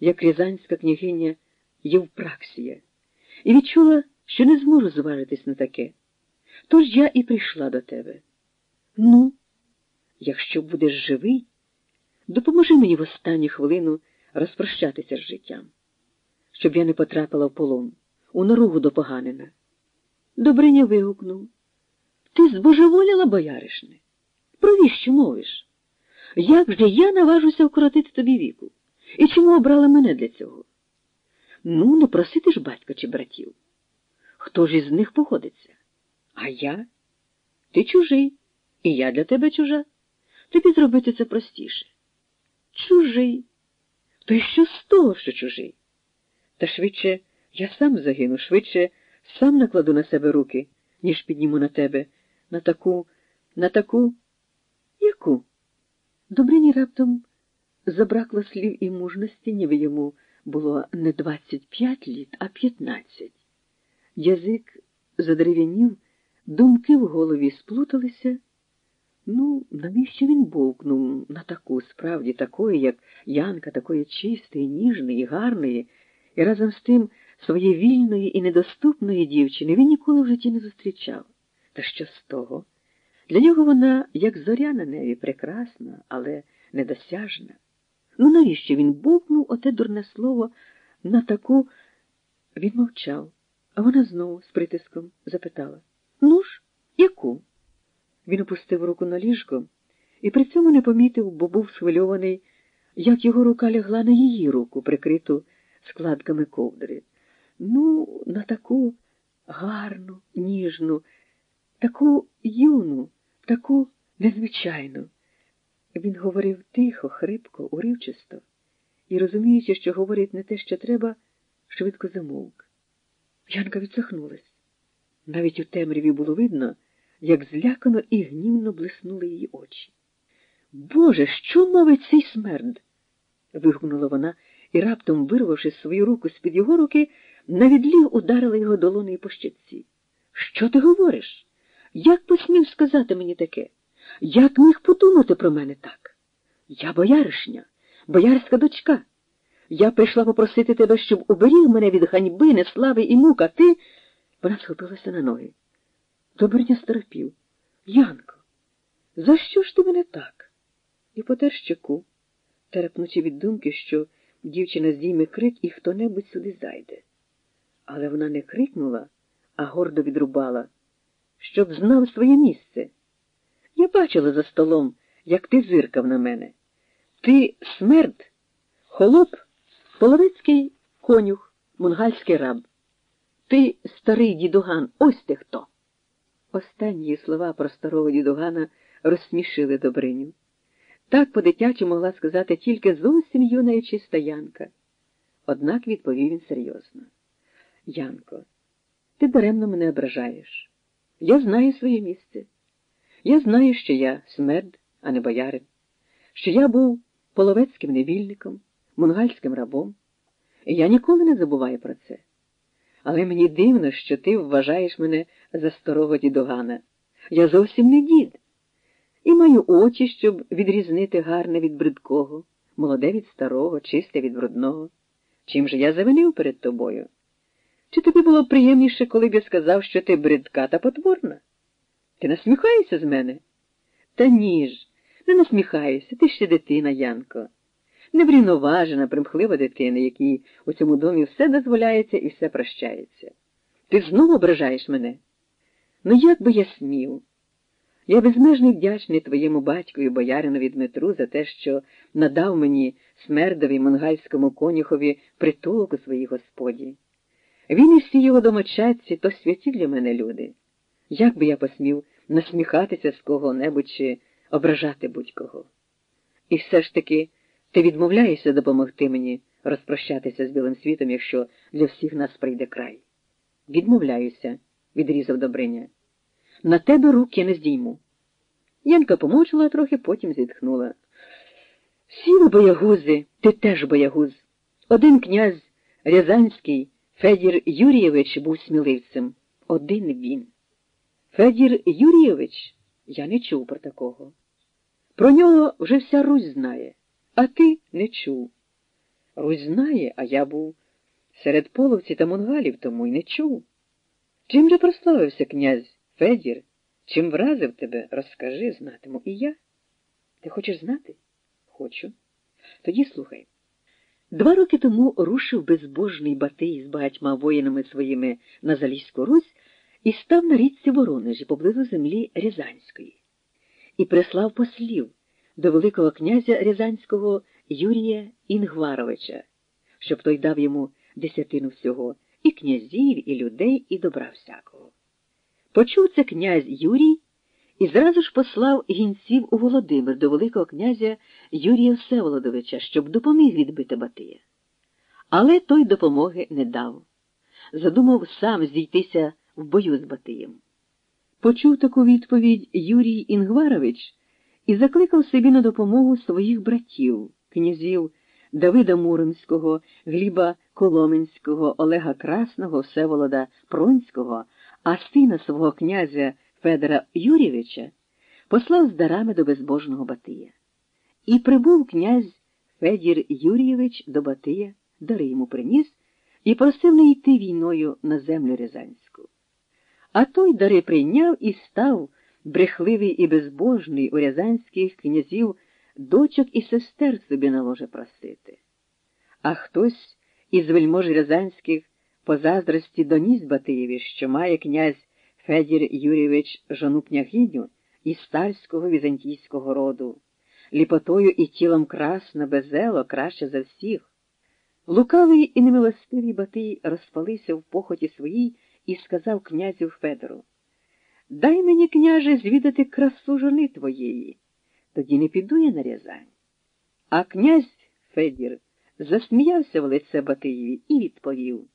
як рязанська княгиня Євпраксія, і відчула, що не зможу зважитись на таке. Тож я і прийшла до тебе. Ну, якщо будеш живий, допоможи мені в останню хвилину розпрощатися з життям, щоб я не потрапила в полон, у наругу до поганина. Добриня вигукнув. Ти збожеволіла, бояришне? Про віщо мовиш? Як же я наважуся вкоротити тобі віку? І чому обрала мене для цього? Ну, не просити ж батька чи братів. Хто ж із них погодиться? А я? Ти чужий, і я для тебе чужа. Тобі зробити це простіше. Чужий. То й що з того, що чужий? Та швидше я сам загину, швидше сам накладу на себе руки, ніж підніму на тебе, на таку, на таку. Яку? Добрині раптом забракло слів і мужності, ніби йому було не двадцять п'ять літ, а п'ятнадцять. Язик задерев'янів, думки в голові сплуталися. Ну, навіщо він бовкнув на таку, справді такої, як Янка, такої чистої, ніжної, гарної, і разом з тим своєї вільної і недоступної дівчини він ніколи в житті не зустрічав. Та що з того? Для нього вона, як зоря на небі, прекрасна, але недосяжна. Ну, навіщо він бовкнув оте дурне слово на таку. Він мовчав, а вона знову з притиском запитала Ну ж, яку? Він опустив руку на ліжко і при цьому не помітив, бо був схвильований, як його рука лягла на її руку, прикриту складками ковдри. Ну, на таку гарну, ніжну, таку юну, таку незвичайну. Він говорив тихо, хрипко, уривчисто, і, розуміючи, що говорить не те, що треба, швидко замовк. Янка відсахнулась. Навіть у темряві було видно, як злякано і гнівно блиснули її очі. Боже, що мовить цей смерд? вигукнула вона і, раптом, вирвавши свою руку з-під його руки, навідліг ударила його долонею по щитці. Що ти говориш? Як посмів сказати мені таке? Як міг подумати про мене так? Я бояришня, боярська дочка. Я прийшла попросити тебе, щоб уберіг мене від ганьби, неслави і мук, а ти. Вона схопилася на ноги. Добриня старопів. Янко, за що ж ти мене так? І потер щеку, терпнучи від думки, що дівчина здійме крик і хто-небудь сюди зайде. Але вона не крикнула, а гордо відрубала, щоб знав своє місце. Я бачила за столом, як ти зиркав на мене. Ти смерть, холоп, половецький конюх, мунгальський раб. Ти старий дідуган, ось ти хто. Останні слова про старого дідугана розсмішили Добриню. Так по-дитячу могла сказати тільки зовсім юна і чиста Янка. Однак відповів він серйозно. Янко, ти даремно мене ображаєш. Я знаю своє місце. Я знаю, що я смерд, а не боярин, що я був половецьким невільником, мунгальським рабом, і я ніколи не забуваю про це. Але мені дивно, що ти вважаєш мене за старого дідогана. Я зовсім не дід. І маю очі, щоб відрізнити гарне від бридкого, молоде від старого, чисте від брудного. Чим же я завинив перед тобою? Чи тобі було приємніше, коли б я сказав, що ти бридка та потворна? Ти насміхаєшся з мене? Та ні ж, не насміхаюся, ти ще дитина, Янко. Неврівноважена, примхлива дитина, якій у цьому домі все дозволяється і все прощається. Ти знову ображаєш мене? Ну, як би я смів? Я безмежно вдячний твоєму батькові бояринові Дмитру за те, що надав мені смердові монгальському конюхові притулок у своїй господі. Він і всі його домочадці то святі для мене люди. Як би я посмів насміхатися з кого-небудь чи ображати будь-кого? І все ж таки ти відмовляєшся допомогти мені розпрощатися з білим світом, якщо для всіх нас прийде край. Відмовляюся, відрізав Добриня. На тебе рук я не здійму. Янка помовчала трохи, потім зітхнула. Всі ви боягузи, ти теж боягуз. Один князь Рязанський, Федір Юрійович, був сміливцем. Один він. Федір Юрійович, я не чув про такого. Про нього вже вся Русь знає, а ти не чув. Русь знає, а я був серед половців та монгалів, тому й не чув. Чим же прославився князь Федір? Чим вразив тебе, розкажи, знатиму і я. Ти хочеш знати? Хочу. Тоді слухай. Два роки тому рушив безбожний Батий з багатьма воїнами своїми на Залізьку Русь і став на річці Воронежі поблизу землі Рязанської, і прислав послів до Великого князя Рязанського Юрія Інгваровича, щоб той дав йому десятину всього і князів, і людей, і добра всякого. Почув це князь Юрій і зразу ж послав гінців у Володимир до Великого князя Юрія Всеволодовича, щоб допоміг відбити Батия. Але той допомоги не дав. Задумав сам зійтися в бою з Батиєм. Почув таку відповідь Юрій Інгварович і закликав собі на допомогу своїх братів, князів Давида Муромського, Гліба Коломенського, Олега Красного, Всеволода Пронського, а сина свого князя Федора Юрійовича послав з дарами до безбожного Батия. І прибув князь Федір Юрійович до Батия, дари йому приніс і просив не йти війною на землю Рязанську. А той дари прийняв і став брехливий і безбожний у рязанських князів дочок і сестер собі на ложе просити. А хтось із вельмож рязанських по заздрості доніс Батиєві, що має князь Федір Юрійович жону княгиню із царського візантійського роду, ліпотою і тілом красна, безело, краще за всіх. Лукавий і немилостивий Батий розпалився в похоті своїй і сказав князю Федору Дай мені, княже, звідати красу жони твоєї, тоді не піду я на Рязань. А князь Федір засміявся в лице Батиєві і відповів